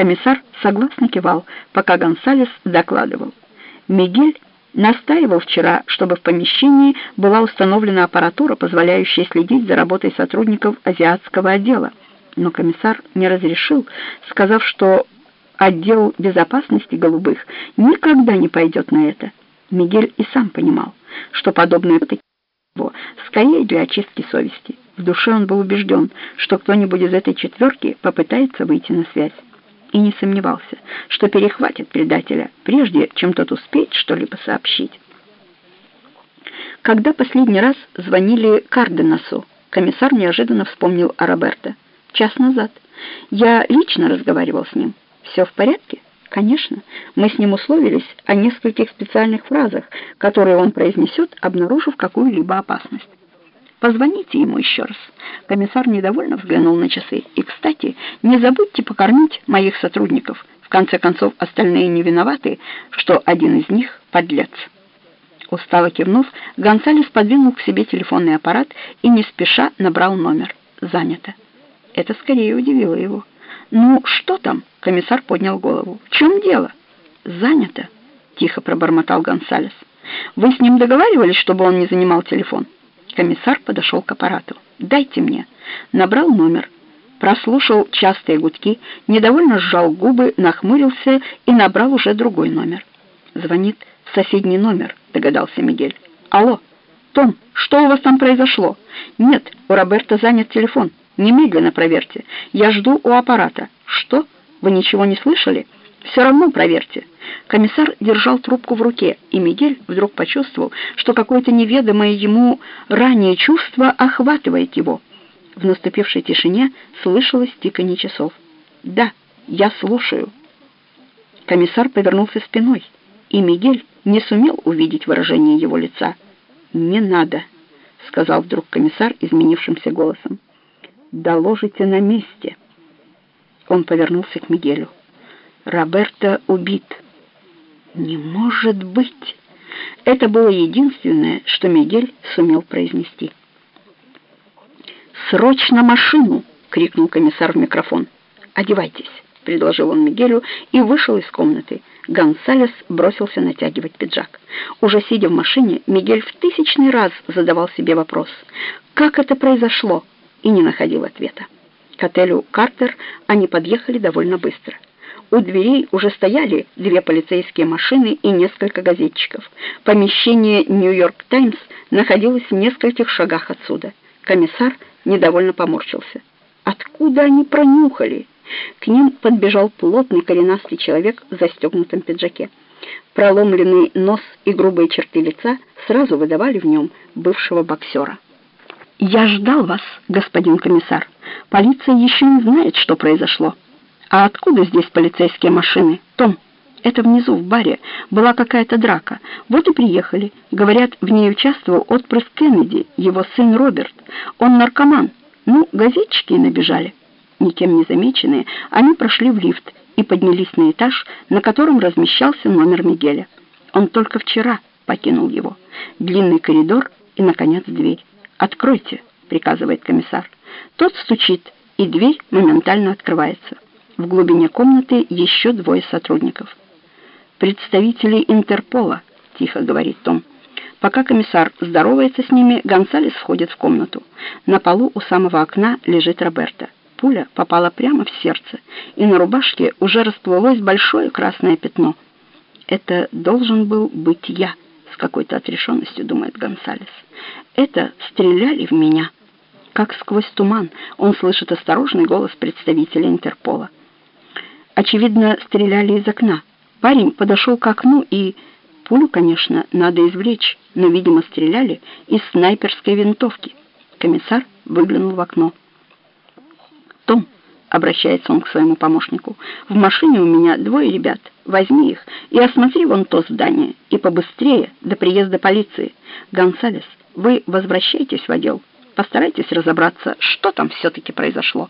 Комиссар согласно кивал, пока Гонсалес докладывал. Мигель настаивал вчера, чтобы в помещении была установлена аппаратура, позволяющая следить за работой сотрудников азиатского отдела. Но комиссар не разрешил, сказав, что отдел безопасности голубых никогда не пойдет на это. Мигель и сам понимал, что подобные его скорее для очистки совести. В душе он был убежден, что кто-нибудь из этой четверки попытается выйти на связь. И не сомневался, что перехватит предателя, прежде чем тот успеет что-либо сообщить. Когда последний раз звонили Карденасу, комиссар неожиданно вспомнил о Роберто. Час назад. Я лично разговаривал с ним. Все в порядке? Конечно. Мы с ним условились о нескольких специальных фразах, которые он произнесет, обнаружив какую-либо опасность. Позвоните ему еще раз. Комиссар недовольно взглянул на часы. И, кстати, не забудьте покормить моих сотрудников. В конце концов, остальные не виноваты, что один из них — подлец. Устало кивнув, Гонсалес подвинул к себе телефонный аппарат и не спеша набрал номер. Занято. Это скорее удивило его. «Ну, что там?» — комиссар поднял голову. «В чем дело?» «Занято», — тихо пробормотал Гонсалес. «Вы с ним договаривались, чтобы он не занимал телефон?» Комиссар подошел к аппарату. «Дайте мне». Набрал номер. Прослушал частые гудки, недовольно сжал губы, нахмурился и набрал уже другой номер. «Звонит в соседний номер», — догадался Мигель. «Алло, Том, что у вас там произошло?» «Нет, у Роберта занят телефон». Немедленно проверьте. Я жду у аппарата. Что? Вы ничего не слышали? Все равно проверьте. Комиссар держал трубку в руке, и Мигель вдруг почувствовал, что какое-то неведомое ему ранее чувство охватывает его. В наступившей тишине слышалось тиканье часов. «Да, я слушаю». Комиссар повернулся спиной, и Мигель не сумел увидеть выражение его лица. «Не надо», — сказал вдруг комиссар изменившимся голосом доложите на месте». Он повернулся к Мигелю. «Роберто убит». «Не может быть!» Это было единственное, что Мигель сумел произнести. «Срочно машину!» — крикнул комиссар в микрофон. «Одевайтесь!» — предложил он Мигелю и вышел из комнаты. Гонсалес бросился натягивать пиджак. Уже сидя в машине, Мигель в тысячный раз задавал себе вопрос. «Как это произошло?» и не находил ответа. К отелю «Картер» они подъехали довольно быстро. У дверей уже стояли две полицейские машины и несколько газетчиков. Помещение «Нью-Йорк Таймс» находилось в нескольких шагах отсюда. Комиссар недовольно поморщился. Откуда они пронюхали? К ним подбежал плотный коренастый человек в застегнутом пиджаке. Проломленный нос и грубые черты лица сразу выдавали в нем бывшего боксера. «Я ждал вас, господин комиссар. Полиция еще не знает, что произошло. А откуда здесь полицейские машины? Том, это внизу, в баре, была какая-то драка. Вот и приехали. Говорят, в ней участвовал отпрыск Кеннеди, его сын Роберт. Он наркоман. Ну, газетчики набежали». Никем не замеченные, они прошли в лифт и поднялись на этаж, на котором размещался номер Мигеля. Он только вчера покинул его. Длинный коридор и, наконец, дверь. «Откройте», — приказывает комиссар. Тот стучит, и дверь моментально открывается. В глубине комнаты еще двое сотрудников. «Представители Интерпола», — тихо говорит Том. Пока комиссар здоровается с ними, Гонсалес входит в комнату. На полу у самого окна лежит Роберта. Пуля попала прямо в сердце, и на рубашке уже расплылось большое красное пятно. Это должен был быть я какой-то отрешенностью думает Гонсалес. Это стреляли в меня. Как сквозь туман он слышит осторожный голос представителя Интерпола. Очевидно, стреляли из окна. Парень подошел к окну и... Пулю, конечно, надо извлечь, но, видимо, стреляли из снайперской винтовки. Комиссар выглянул в окно. «Том», — обращается он к своему помощнику, — «в машине у меня двое ребят». Возьми их и осмотри вон то здание, и побыстрее, до приезда полиции. Гонсалес, вы возвращайтесь в отдел. Постарайтесь разобраться, что там все-таки произошло».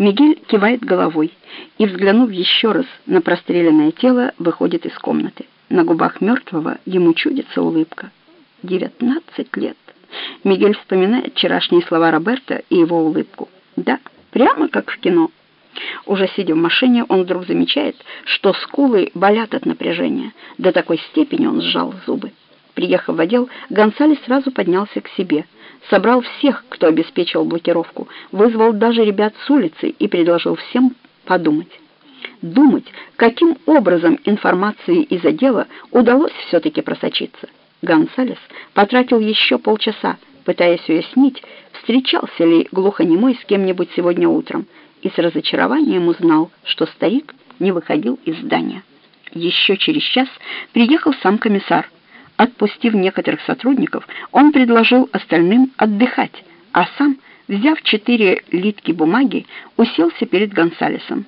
Мигель кивает головой и, взглянув еще раз на простреленное тело, выходит из комнаты. На губах мертвого ему чудится улыбка. «Девятнадцать лет». Мигель вспоминает вчерашние слова Роберта и его улыбку. «Да, прямо как в кино». Уже сидя в машине, он вдруг замечает, что скулы болят от напряжения. До такой степени он сжал зубы. Приехав в отдел, Гонсалес сразу поднялся к себе. Собрал всех, кто обеспечивал блокировку, вызвал даже ребят с улицы и предложил всем подумать. Думать, каким образом информации из отдела удалось все-таки просочиться. Гонсалес потратил еще полчаса, пытаясь уяснить, встречался ли глухонемой с кем-нибудь сегодня утром, и с разочарованием узнал, что старик не выходил из здания. Еще через час приехал сам комиссар. Отпустив некоторых сотрудников, он предложил остальным отдыхать, а сам, взяв четыре литки бумаги, уселся перед Гонсалесом.